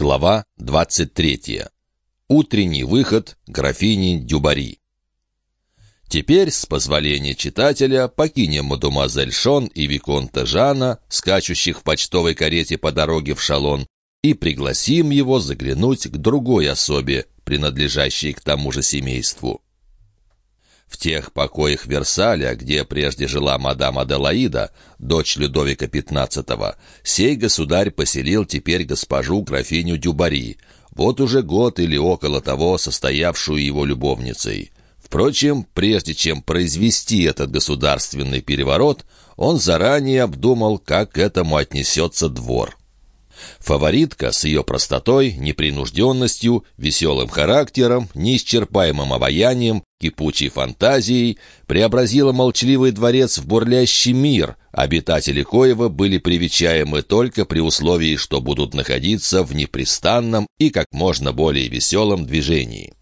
Глава 23. Утренний выход графини Дюбари. Теперь, с позволения читателя, покинем мадемуазель Шон и Виконта Жана, скачущих в почтовой карете по дороге в Шалон, и пригласим его заглянуть к другой особе, принадлежащей к тому же семейству. В тех покоях Версаля, где прежде жила мадам Аделаида, дочь Людовика XV, сей государь поселил теперь госпожу графиню Дюбари, вот уже год или около того состоявшую его любовницей. Впрочем, прежде чем произвести этот государственный переворот, он заранее обдумал, как к этому отнесется двор. Фаворитка с ее простотой, непринужденностью, веселым характером, неисчерпаемым обаянием, кипучей фантазией преобразила молчаливый дворец в бурлящий мир, обитатели коего были привечаемы только при условии, что будут находиться в непрестанном и как можно более веселом движении.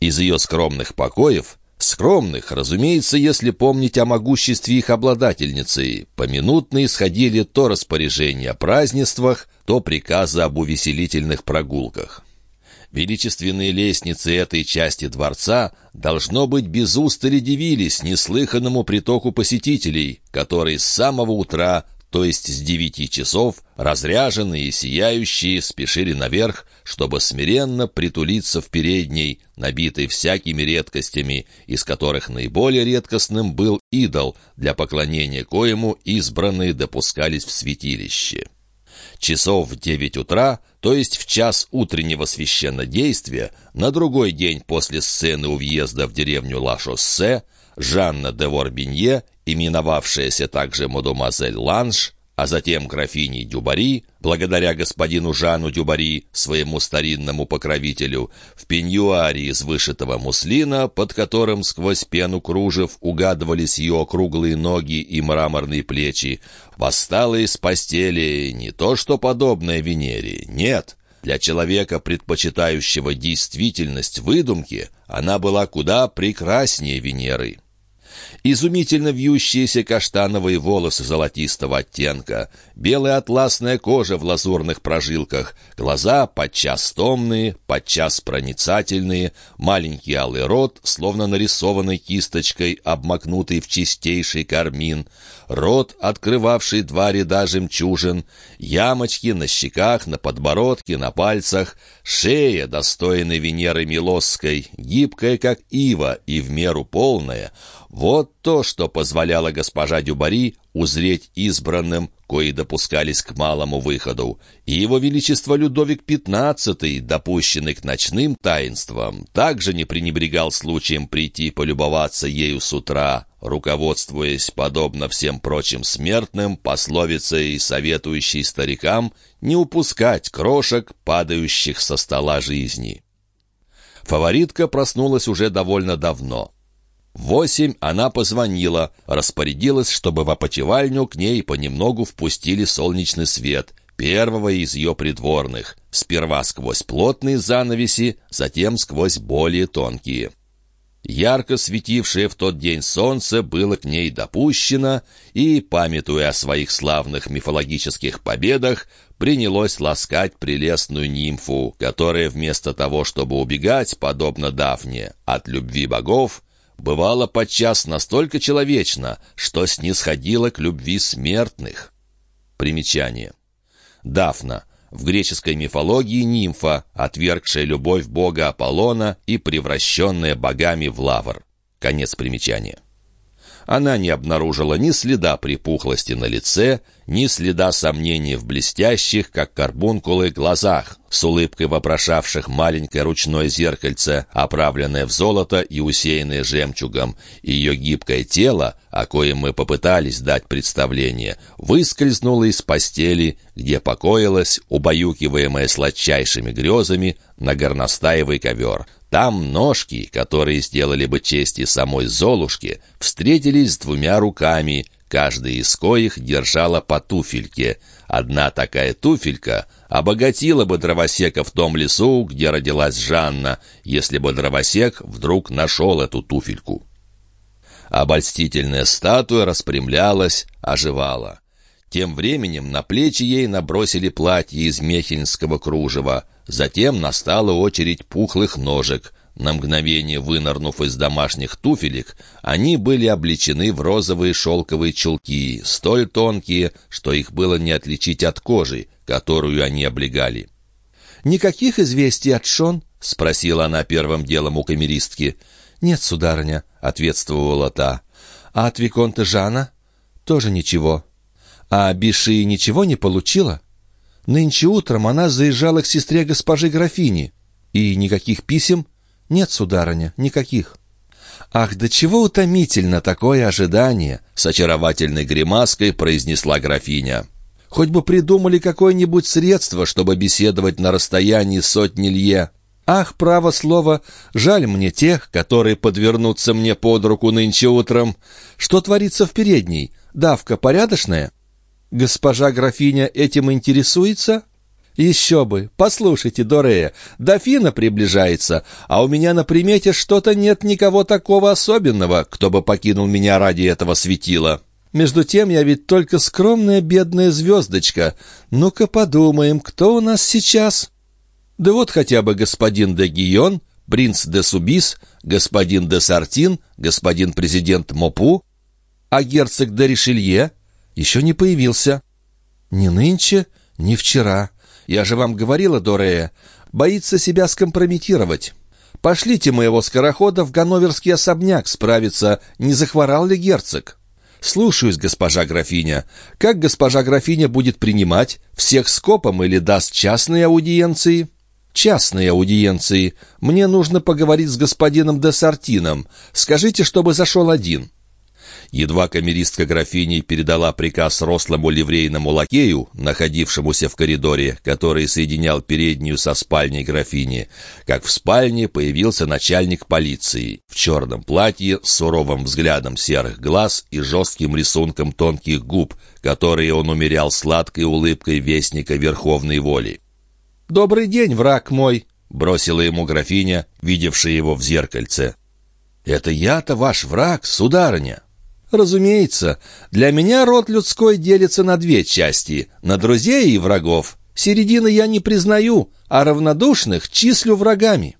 Из ее скромных покоев Скромных, разумеется, если помнить о могуществе их обладательницы. Поминутно исходили то распоряжения о празднествах, то приказы об увеселительных прогулках. Величественные лестницы этой части дворца, должно быть, без устали дивились неслыханному притоку посетителей, которые с самого утра то есть с девяти часов, разряженные и сияющие, спешили наверх, чтобы смиренно притулиться в передней, набитой всякими редкостями, из которых наиболее редкостным был идол, для поклонения коему избранные допускались в святилище. Часов в девять утра, то есть в час утреннего священнодействия, на другой день после сцены у въезда в деревню Ла-Шоссе, Жанна де Ворбинье именовавшаяся также мадемуазель Ланш, а затем графиней Дюбари, благодаря господину Жану Дюбари, своему старинному покровителю, в пеньюаре из вышитого муслина, под которым сквозь пену кружев угадывались ее округлые ноги и мраморные плечи, восстала из постели не то что подобное Венере, нет. Для человека, предпочитающего действительность выдумки, она была куда прекраснее Венеры изумительно вьющиеся каштановые волосы золотистого оттенка, белая атласная кожа в лазурных прожилках, глаза подчас томные, подчас проницательные, маленький алый рот, словно нарисованный кисточкой, обмакнутый в чистейший кармин, рот, открывавший два ряда жемчужин, ямочки на щеках, на подбородке, на пальцах, шея, достойная Венеры Милосской, гибкая, как ива, и в меру полная — вот то, что позволяло госпожа Дюбари узреть избранным, кои допускались к малому выходу, и его величество Людовик XV, допущенный к ночным таинствам, также не пренебрегал случаем прийти полюбоваться ею с утра, руководствуясь, подобно всем прочим смертным, пословицей, советующей старикам не упускать крошек, падающих со стола жизни. Фаворитка проснулась уже довольно давно — восемь она позвонила, распорядилась, чтобы в опочивальню к ней понемногу впустили солнечный свет, первого из ее придворных, сперва сквозь плотные занавеси, затем сквозь более тонкие. Ярко светившее в тот день солнце было к ней допущено, и, памятуя о своих славных мифологических победах, принялось ласкать прелестную нимфу, которая вместо того, чтобы убегать, подобно Дафне, от любви богов, бывало подчас настолько человечно, что снисходило к любви смертных. Примечание. Дафна. В греческой мифологии нимфа, отвергшая любовь бога Аполлона и превращенная богами в лавр. Конец примечания. Она не обнаружила ни следа припухлости на лице, ни следа сомнений в блестящих, как карбункулы, глазах, с улыбкой вопрошавших маленькое ручное зеркальце, оправленное в золото и усеянное жемчугом. Ее гибкое тело, о коем мы попытались дать представление, выскользнуло из постели, где покоилась, убаюкиваемая сладчайшими грезами, на горностаевый ковер. Там ножки, которые сделали бы честь и самой Золушке, встретились с двумя руками, каждая из коих держала по туфельке. Одна такая туфелька обогатила бы дровосека в том лесу, где родилась Жанна, если бы дровосек вдруг нашел эту туфельку. Обольстительная статуя распрямлялась, оживала. Тем временем на плечи ей набросили платье из мехельнского кружева. Затем настала очередь пухлых ножек. На мгновение вынырнув из домашних туфелек, они были облечены в розовые шелковые чулки, столь тонкие, что их было не отличить от кожи, которую они облегали. «Никаких известий от Шон?» — спросила она первым делом у камеристки. «Нет, сударыня», — ответствовала та. «А от Виконта Жана?» «Тоже ничего». «А Биши ничего не получила?» «Нынче утром она заезжала к сестре госпожи графини». «И никаких писем?» «Нет, сударыня, никаких». «Ах, до чего утомительно такое ожидание!» — с очаровательной гримаской произнесла графиня. «Хоть бы придумали какое-нибудь средство, чтобы беседовать на расстоянии сотни лье. Ах, право слово, жаль мне тех, которые подвернутся мне под руку нынче утром. Что творится в передней? Давка порядочная? Госпожа графиня этим интересуется?» «Еще бы! Послушайте, Дорея, дофина приближается, а у меня на примете что-то нет никого такого особенного, кто бы покинул меня ради этого светила. Между тем я ведь только скромная бедная звездочка. Ну-ка подумаем, кто у нас сейчас?» Да вот хотя бы господин де Гион, принц де Субис, господин де Сартин, господин президент Мопу, а герцог де Ришелье еще не появился. Ни нынче, ни вчера. Я же вам говорила, Дорея, боится себя скомпрометировать. Пошлите моего скорохода в ганноверский особняк справиться, не захворал ли герцог. «Слушаюсь, госпожа графиня. Как госпожа графиня будет принимать? Всех скопом или даст частные аудиенции?» частные аудиенции. Мне нужно поговорить с господином де Сартином. Скажите, чтобы зашел один». Едва камеристка графини передала приказ рослому ливрейному лакею, находившемуся в коридоре, который соединял переднюю со спальней графини, как в спальне появился начальник полиции в черном платье с суровым взглядом серых глаз и жестким рисунком тонких губ, которые он умерял сладкой улыбкой вестника верховной воли. «Добрый день, враг мой!» — бросила ему графиня, видевшая его в зеркальце. «Это я-то ваш враг, сударыня!» «Разумеется, для меня род людской делится на две части — на друзей и врагов. Середины я не признаю, а равнодушных числю врагами».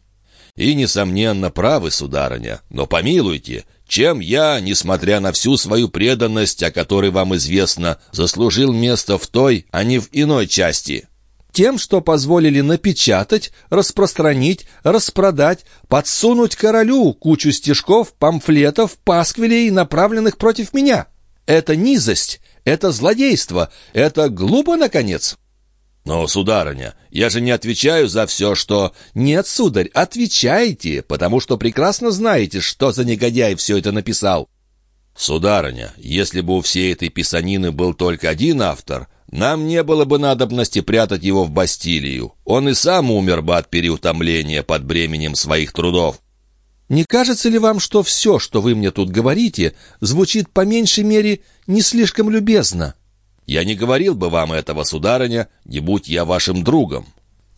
«И, несомненно, правы, сударыня, но помилуйте, чем я, несмотря на всю свою преданность, о которой вам известно, заслужил место в той, а не в иной части?» Тем, что позволили напечатать, распространить, распродать, подсунуть королю кучу стишков, памфлетов, пасквилей, направленных против меня. Это низость, это злодейство, это глупо, наконец. «Но, сударыня, я же не отвечаю за все, что...» «Нет, сударь, отвечаете, потому что прекрасно знаете, что за негодяй все это написал». «Сударыня, если бы у всей этой писанины был только один автор, нам не было бы надобности прятать его в Бастилию. Он и сам умер бы от переутомления под бременем своих трудов. Не кажется ли вам, что все, что вы мне тут говорите, звучит по меньшей мере не слишком любезно? Я не говорил бы вам этого, сударыня, не будь я вашим другом.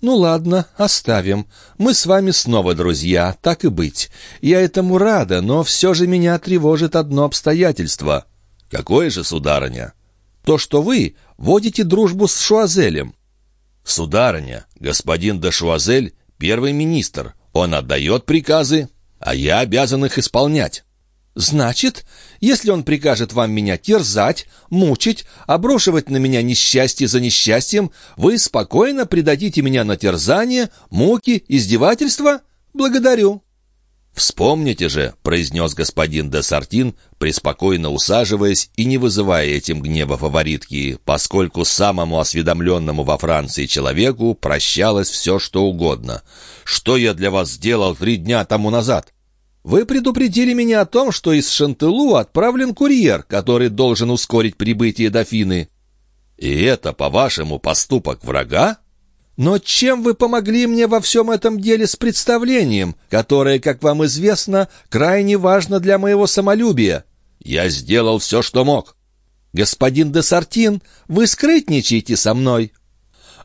«Ну ладно, оставим. Мы с вами снова друзья, так и быть. Я этому рада, но все же меня тревожит одно обстоятельство». «Какое же, сударыня?» «То, что вы водите дружбу с Шуазелем». «Сударыня, господин де Шуазель — первый министр. Он отдает приказы, а я обязан их исполнять». «Значит, если он прикажет вам меня терзать, мучить, обрушивать на меня несчастье за несчастьем, вы спокойно предадите меня на терзание, муки, издевательства? Благодарю». «Вспомните же», — произнес господин де Сартин, преспокойно усаживаясь и не вызывая этим гнева фаворитки, поскольку самому осведомленному во Франции человеку прощалось все, что угодно. «Что я для вас сделал три дня тому назад?» «Вы предупредили меня о том, что из Шантелу отправлен курьер, который должен ускорить прибытие дофины». «И это, по-вашему, поступок врага?» Но чем вы помогли мне во всем этом деле с представлением, которое, как вам известно, крайне важно для моего самолюбия? Я сделал все, что мог. Господин де Сартин, вы скрытничаете со мной.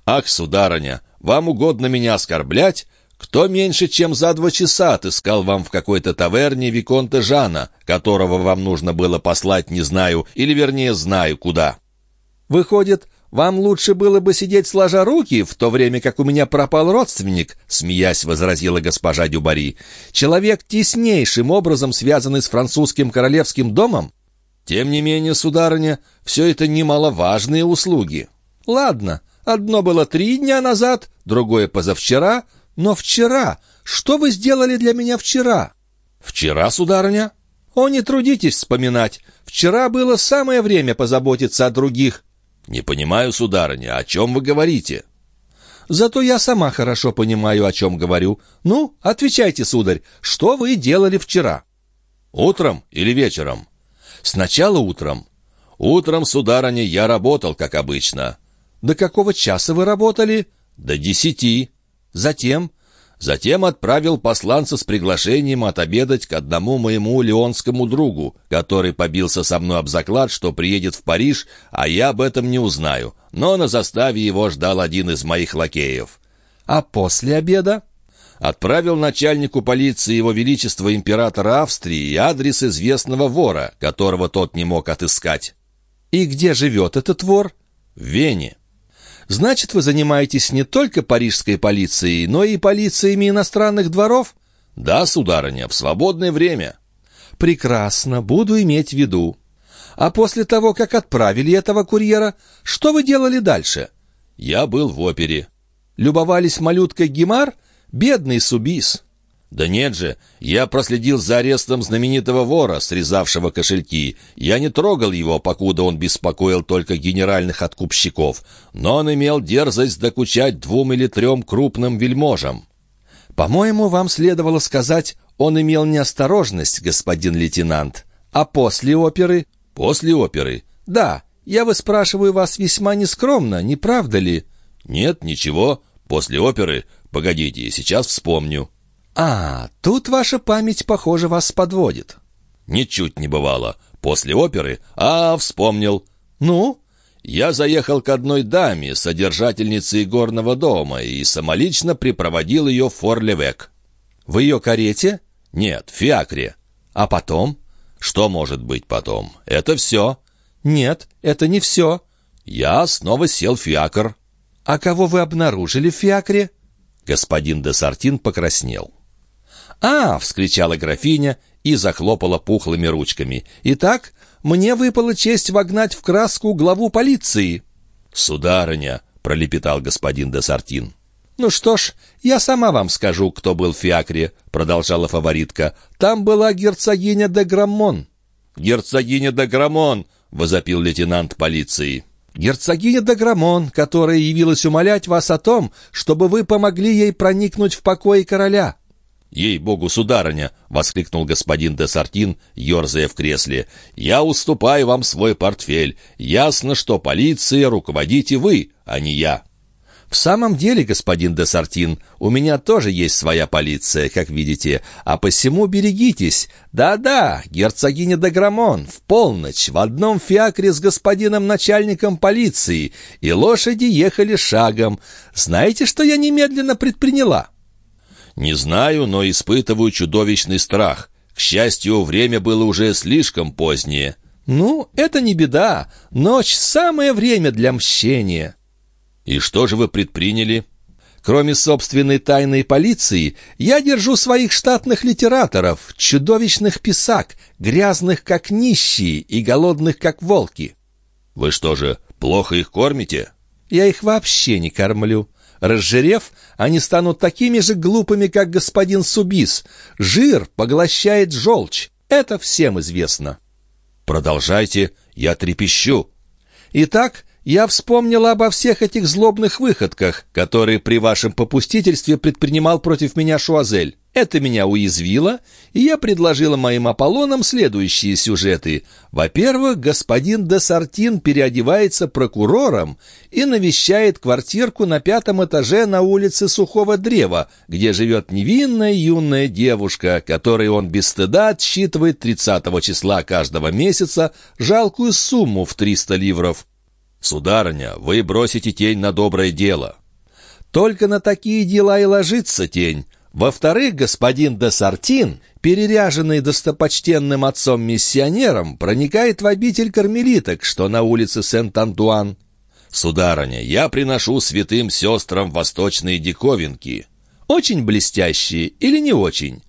Ах, сударыня, вам угодно меня оскорблять? Кто меньше, чем за два часа отыскал вам в какой-то таверне Виконта Жана, которого вам нужно было послать не знаю, или вернее знаю куда? Выходит, вам лучше было бы сидеть сложа руки, в то время как у меня пропал родственник», — смеясь возразила госпожа Дюбари. «Человек теснейшим образом связанный с французским королевским домом?» «Тем не менее, сударыня, все это немаловажные услуги». «Ладно, одно было три дня назад, другое позавчера, но вчера... Что вы сделали для меня вчера?» «Вчера, сударыня?» «О, не трудитесь вспоминать. Вчера было самое время позаботиться о других». «Не понимаю, сударыня, о чем вы говорите?» «Зато я сама хорошо понимаю, о чем говорю. Ну, отвечайте, сударь, что вы делали вчера?» «Утром или вечером?» «Сначала утром». «Утром, сударыня, я работал, как обычно». «До какого часа вы работали?» «До десяти». «Затем?» Затем отправил посланца с приглашением отобедать к одному моему леонскому другу, который побился со мной об заклад, что приедет в Париж, а я об этом не узнаю. Но на заставе его ждал один из моих лакеев. А после обеда? Отправил начальнику полиции Его Величества Императора Австрии адрес известного вора, которого тот не мог отыскать. И где живет этот вор? В Вене. Значит, вы занимаетесь не только парижской полицией, но и полициями иностранных дворов? Да, сударыня, в свободное время. Прекрасно, буду иметь в виду. А после того, как отправили этого курьера, что вы делали дальше? Я был в опере. Любовались малюткой Гемар? Бедный Субис. «Да нет же, я проследил за арестом знаменитого вора, срезавшего кошельки. Я не трогал его, покуда он беспокоил только генеральных откупщиков, но он имел дерзость докучать двум или трем крупным вельможам». «По-моему, вам следовало сказать, он имел неосторожность, господин лейтенант. А после оперы?» «После оперы?» «Да, я выспрашиваю вас весьма нескромно, не правда ли?» «Нет, ничего. После оперы? Погодите, сейчас вспомню». «А, тут ваша память, похоже, вас подводит». «Ничуть не бывало. После оперы? А, вспомнил». «Ну?» «Я заехал к одной даме, содержательнице горного дома, и самолично припроводил ее в Форлевек». «В ее карете?» «Нет, в фиакре». «А потом?» «Что может быть потом? Это все». «Нет, это не все». «Я снова сел в фиакр». «А кого вы обнаружили в фиакре?» Господин де Сартин покраснел. «А!» — вскричала графиня и захлопала пухлыми ручками. «Итак, мне выпала честь вогнать в краску главу полиции». «Сударыня!» — пролепетал господин де Сартин. «Ну что ж, я сама вам скажу, кто был в фиакре», — продолжала фаворитка. «Там была герцогиня де Граммон». «Герцогиня де Граммон!» — возопил лейтенант полиции. «Герцогиня де Граммон, которая явилась умолять вас о том, чтобы вы помогли ей проникнуть в покой короля». «Ей-богу, сударыня!» — воскликнул господин де Сартин, ерзая в кресле. «Я уступаю вам свой портфель. Ясно, что полиция руководите вы, а не я». «В самом деле, господин де Сартин, у меня тоже есть своя полиция, как видите, а посему берегитесь. Да-да, герцогиня де Грамон, в полночь, в одном фиакре с господином начальником полиции, и лошади ехали шагом. Знаете, что я немедленно предприняла?» «Не знаю, но испытываю чудовищный страх. К счастью, время было уже слишком позднее». «Ну, это не беда. Ночь — самое время для мщения». «И что же вы предприняли?» Кроме собственной тайной полиции, я держу своих штатных литераторов, чудовищных писак, грязных как нищие и голодных как волки. Вы что же, плохо их кормите? Я их вообще не кормлю. Разжирев, они станут такими же глупыми, как господин Субис. Жир поглощает желчь. Это всем известно. Продолжайте, я трепещу. Итак, я вспомнила обо всех этих злобных выходках, которые при вашем попустительстве предпринимал против меня Шуазель. Это меня уязвило, и я предложила моим Аполлонам следующие сюжеты. Во-первых, господин де Сартин переодевается прокурором и навещает квартирку на пятом этаже на улице Сухого Древа, где живет невинная юная девушка, которой он без стыда отсчитывает 30 числа каждого месяца жалкую сумму в 300 ливров. «Сударыня, вы бросите тень на доброе дело». «Только на такие дела и ложится тень. Во-вторых, господин де Сартин, переряженный достопочтенным отцом-миссионером, проникает в обитель кармелиток, что на улице Сент-Антуан. «Сударыня, я приношу святым сестрам восточные диковинки». «Очень блестящие или не очень?»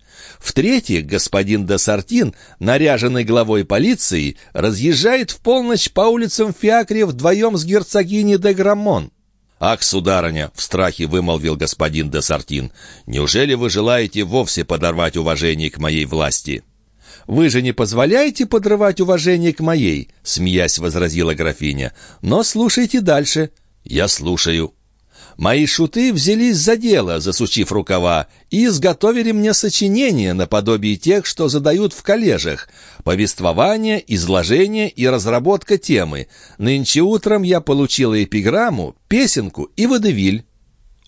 В-третьих, господин де Сартин, наряженный главой полиции, разъезжает в полночь по улицам Фиакре вдвоем с герцогиней де Граммон. «Ах, сударыня!» — в страхе вымолвил господин де Сартин. «Неужели вы желаете вовсе подорвать уважение к моей власти?» «Вы же не позволяете подрывать уважение к моей?» — смеясь возразила графиня. «Но слушайте дальше». «Я слушаю». Мои шуты взялись за дело, засучив рукава, и изготовили мне сочинения наподобие тех, что задают в коллежах. Повествование, изложение и разработка темы. Нынче утром я получила эпиграмму, песенку и водевиль.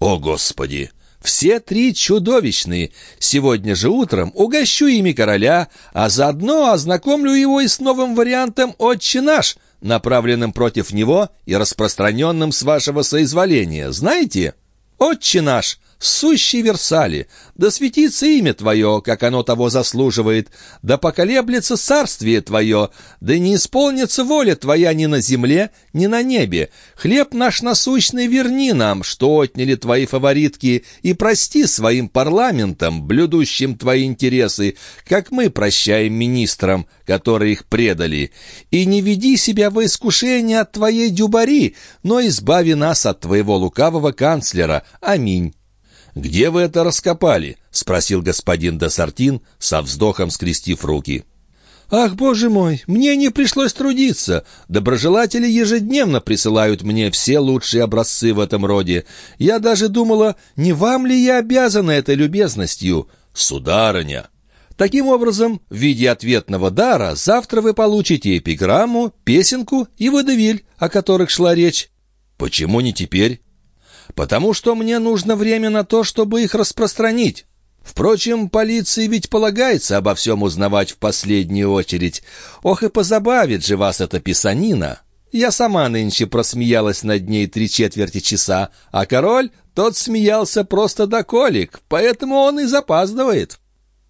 «О, Господи!» Все три чудовищные. Сегодня же утром угощу ими короля, а заодно ознакомлю его и с новым вариантом «Отче наш», направленным против него и распространенным с вашего соизволения. Знаете? «Отче наш, сущий Версали, да светится имя Твое, как оно того заслуживает, да поколеблется царствие Твое, да не исполнится воля Твоя ни на земле, ни на небе. Хлеб наш насущный верни нам, что отняли Твои фаворитки, и прости своим парламентам, блюдущим Твои интересы, как мы прощаем министрам, которые их предали. И не веди себя во искушение от Твоей дюбари, но избави нас от Твоего лукавого канцлера, Аминь». «Где вы это раскопали?» — спросил господин Десартин, со вздохом скрестив руки. «Ах, боже мой, мне не пришлось трудиться. Доброжелатели ежедневно присылают мне все лучшие образцы в этом роде. Я даже думала, не вам ли я обязана этой любезностью?» «Сударыня!» Таким образом, в виде ответного дара завтра вы получите эпиграмму, песенку и водевиль, о которых шла речь. Почему не теперь? Потому что мне нужно время на то, чтобы их распространить. Впрочем, полиции ведь полагается обо всем узнавать в последнюю очередь. Ох и позабавит же вас эта писанина. Я сама нынче просмеялась над ней три четверти часа, а король, тот смеялся просто до колик, поэтому он и запаздывает».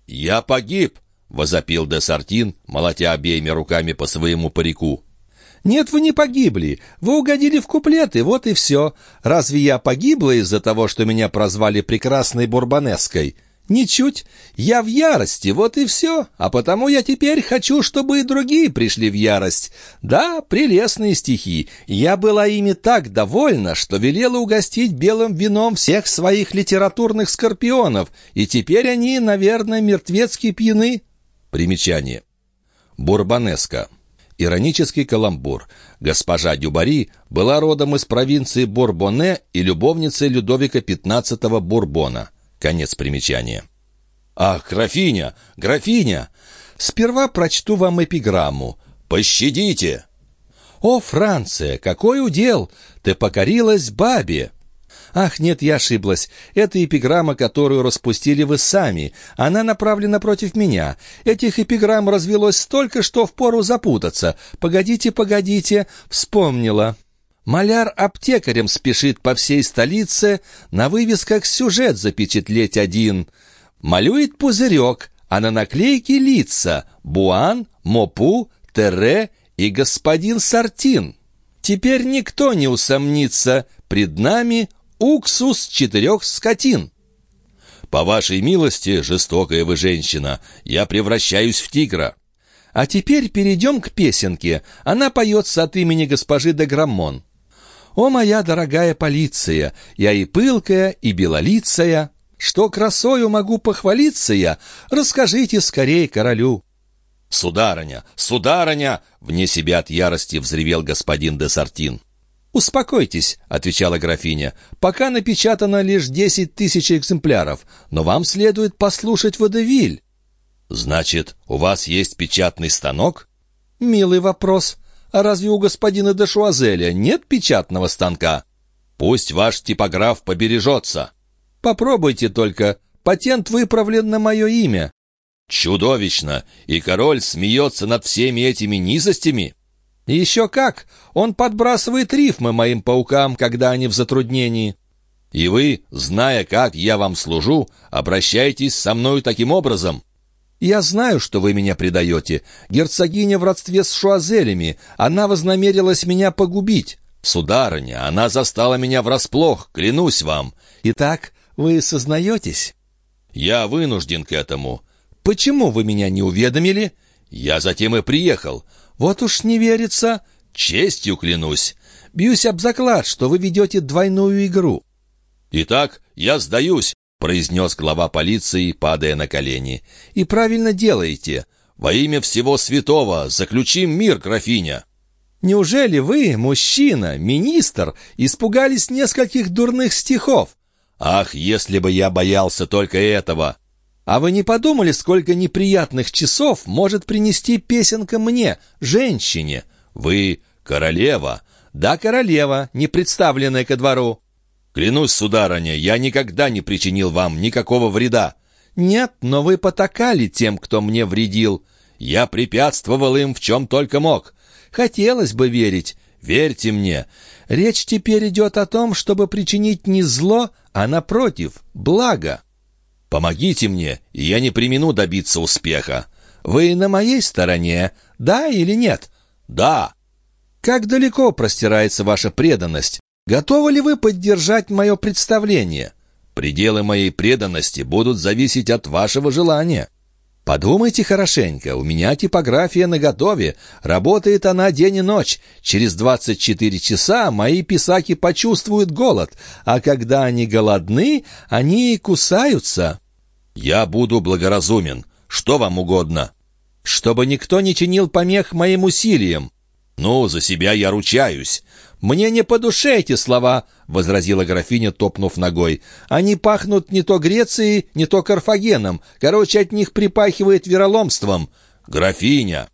«Я погиб!» — возопил де Сартин, молотя обеими руками по своему парику. «Нет, вы не погибли. Вы угодили в куплеты, вот и все. Разве я погибла из-за того, что меня прозвали прекрасной Бурбонеской? Ничуть. Я в ярости, вот и все. А потому я теперь хочу, чтобы и другие пришли в ярость. Да, прелестные стихи. Я была ими так довольна, что велела угостить белым вином всех своих литературных скорпионов, и теперь они, наверное, мертвецки пьяны». Примечание. Бурбонеска. Иронический каламбур. Госпожа Дюбари была родом из провинции Бурбоне и любовницей Людовика XV Бурбона. Конец примечания. «Ах, графиня! Графиня! Сперва прочту вам эпиграмму. Пощадите!» «О, Франция, какой удел! Ты покорилась бабе!» «Ах, нет, я ошиблась. Это эпиграмма, которую распустили вы сами. Она направлена против меня. Этих эпиграмм развелось столько, что впору запутаться. Погодите, погодите, вспомнила». Маляр аптекарем спешит по всей столице на вывесках сюжет запечатлеть один. Малюет пузырек, а на наклейке лица Буан, Мопу, Терре и господин Сартин. Теперь никто не усомнится, пред нами уксус четырех скотин. По вашей милости, жестокая вы женщина, я превращаюсь в тигра. А теперь перейдем к песенке. Она поется от имени госпожи де Граммон. «О, моя дорогая полиция, я и пылкая, и белолицая, что красою могу похвалиться я, расскажите скорее королю». «Сударыня! Сударыня!» — вне себя от ярости взревел господин де Сартин. «Успокойтесь», — отвечала графиня, — «пока напечатано лишь десять тысяч экземпляров, но вам следует послушать водевиль». «Значит, у вас есть печатный станок?» «Милый вопрос. А разве у господина де Шуазеля нет печатного станка?» «Пусть ваш типограф побережется». «Попробуйте только. Патент выправлен на мое имя». «Чудовищно! И король смеется над всеми этими низостями?» «Еще как! Он подбрасывает рифмы моим паукам, когда они в затруднении». И вы, зная, как я вам служу, обращаетесь со мною таким образом?» «Я знаю, что вы меня предаете. Герцогиня в родстве с Шуазелями. Она вознамерилась меня погубить». «Сударыня, она застала меня врасплох, клянусь вам». «Итак, вы сознаетесь?» «Я вынужден к этому». «Почему вы меня не уведомили?» «Я затем и приехал». «Вот уж не верится». «Честью клянусь». «Бьюсь об заклад, что вы ведете двойную игру». «Итак, я сдаюсь», — произнес глава полиции, падая на колени. «И правильно делаете. Во имя всего святого заключим мир, графиня». Неужели вы, мужчина, министр, испугались нескольких дурных стихов? Ах, если бы я боялся только этого! А вы не подумали, сколько неприятных часов может принести песенка мне, женщине? Вы королева? Да, королева, не представленная ко двору. Клянусь, сударыня, я никогда не причинил вам никакого вреда. Нет, но вы потакали тем, кто мне вредил. Я препятствовал им в чем только мог. Хотелось бы верить. Верьте мне. Речь теперь идет о том, чтобы причинить не зло, а, напротив, благо. Помогите мне, и я не примену добиться успеха. Вы на моей стороне, да или нет? Да. Как далеко простирается ваша преданность? Готовы ли вы поддержать мое представление? Пределы моей преданности будут зависеть от вашего желания. Подумайте хорошенько, у меня типография наготове, работает она день и ночь. Через 24 часа мои писаки почувствуют голод, а когда они голодны, они кусаются. Я буду благоразумен. Что вам угодно? Чтобы никто не чинил помех моим усилиям. «Ну, за себя я ручаюсь». «Мне не по душе эти слова», — возразила графиня, топнув ногой. «Они пахнут не то Грецией, не то Карфагеном. Короче, от них припахивает вероломством». «Графиня!»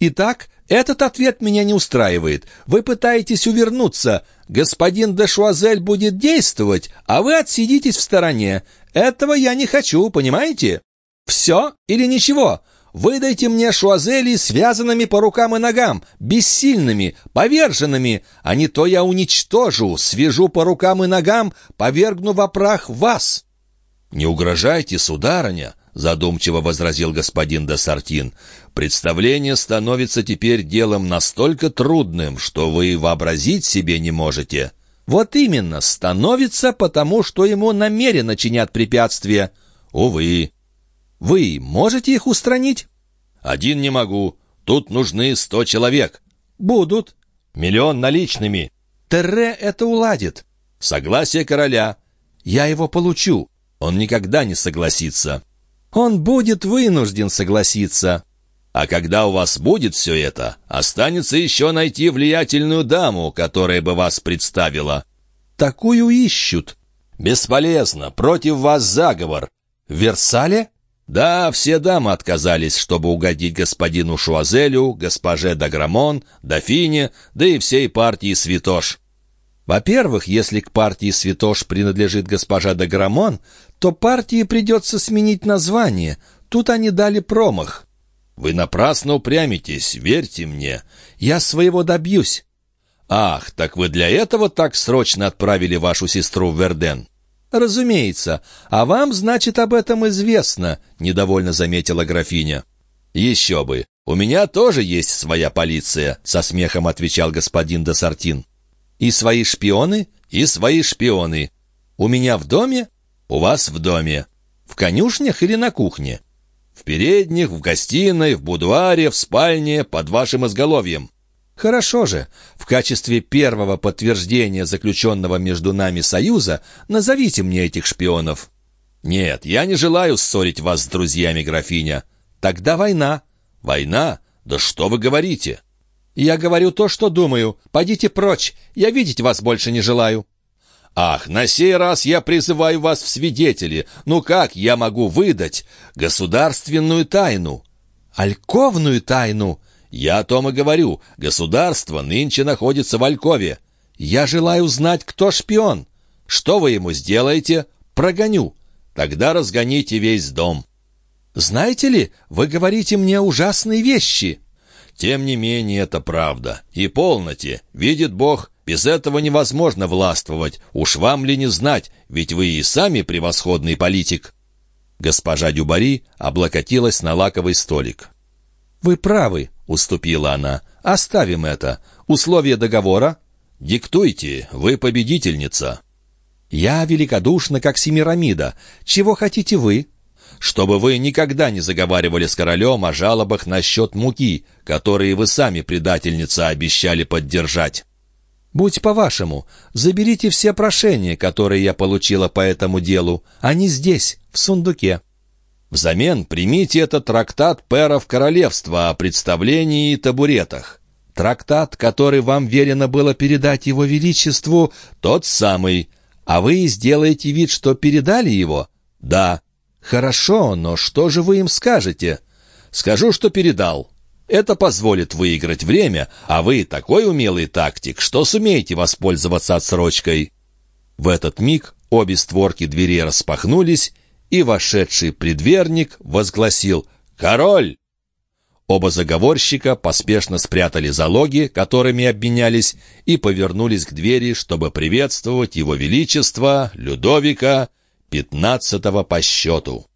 «Итак, этот ответ меня не устраивает. Вы пытаетесь увернуться. Господин де Шуазель будет действовать, а вы отсидитесь в стороне. Этого я не хочу, понимаете? Все или ничего?» Выдайте мне шуазели связанными по рукам и ногам, бессильными, поверженными, а не то я уничтожу, свяжу по рукам и ногам, повергну во прах вас». «Не угрожайте, сударыня», — задумчиво возразил господин де Сартин. «Представление становится теперь делом настолько трудным, что вы вообразить себе не можете». «Вот именно, становится, потому что ему намеренно чинят препятствия». «Увы». Вы можете их устранить? Один не могу. Тут нужны сто человек. Будут. Миллион наличными. Терре это уладит. Согласие короля. Я его получу. Он никогда не согласится. Он будет вынужден согласиться. А когда у вас будет все это, останется еще найти влиятельную даму, которая бы вас представила. Такую ищут. Бесполезно, против вас заговор. В Версале? Да, все дамы отказались, чтобы угодить господину Шуазелю, госпоже Даграмон, дофине, да и всей партии Святош. Во-первых, если к партии Святош принадлежит госпожа Даграмон, то партии придется сменить название. Тут они дали промах. Вы напрасно упрямитесь, верьте мне. Я своего добьюсь. Ах, так вы для этого так срочно отправили вашу сестру в Верден? «Разумеется. А вам, значит, об этом известно», — недовольно заметила графиня. «Еще бы. У меня тоже есть своя полиция», — со смехом отвечал господин Десартин. «И свои шпионы?» «И свои шпионы. У меня в доме?» «У вас в доме». «В конюшнях или на кухне?» «В передних, в гостиной, в будуаре, в спальне, под вашим изголовьем». Хорошо же, в качестве первого подтверждения заключенного между нами союза назовите мне этих шпионов. Нет, я не желаю ссорить вас с друзьями, графиня. Тогда война. Война? Да что вы говорите? Я говорю то, что думаю. Пойдите прочь, я видеть вас больше не желаю. «Ах, на сей раз я призываю вас в свидетели. Ну как я могу выдать государственную тайну?» «Альковную тайну?» «Я о том и говорю. Государство нынче находится в Алькове. Я желаю знать, кто шпион. Что вы ему сделаете? Прогоню. Тогда разгоните весь дом». «Знаете ли, вы говорите мне ужасные вещи». Тем не менее, это правда. И полноте, видит Бог, без этого невозможно властвовать. Уж вам ли не знать, ведь вы и сами превосходный политик». Госпожа Дюбари облокотилась на лаковый столик. «Вы правы», — уступила она. «Оставим это. Условия договора?» «Диктуйте, вы победительница». «Я великодушна, как Семирамида. Чего хотите вы?» «Чтобы вы никогда не заговаривали с королем о жалобах насчет муки, которые вы сами, предательница, обещали поддержать». «Будь по-вашему, заберите все прошения, которые я получила по этому делу. Они здесь, в сундуке». Взамен примите этот трактат пэров королевства о представлении и табуретах. Трактат, который вам велено было передать его величеству, тот самый. А вы сделаете вид, что передали его? Да. Хорошо, но что же вы им скажете? Скажу, что передал. Это позволит выиграть время, а вы такой умелый тактик, что сумеете воспользоваться отсрочкой. В этот миг обе створки двери распахнулись, и вошедший предверник возгласил «Король!». Оба заговорщика поспешно спрятали залоги, которыми обменялись, и повернулись к двери, чтобы приветствовать его величество Людовика, пятнадцатого по счету.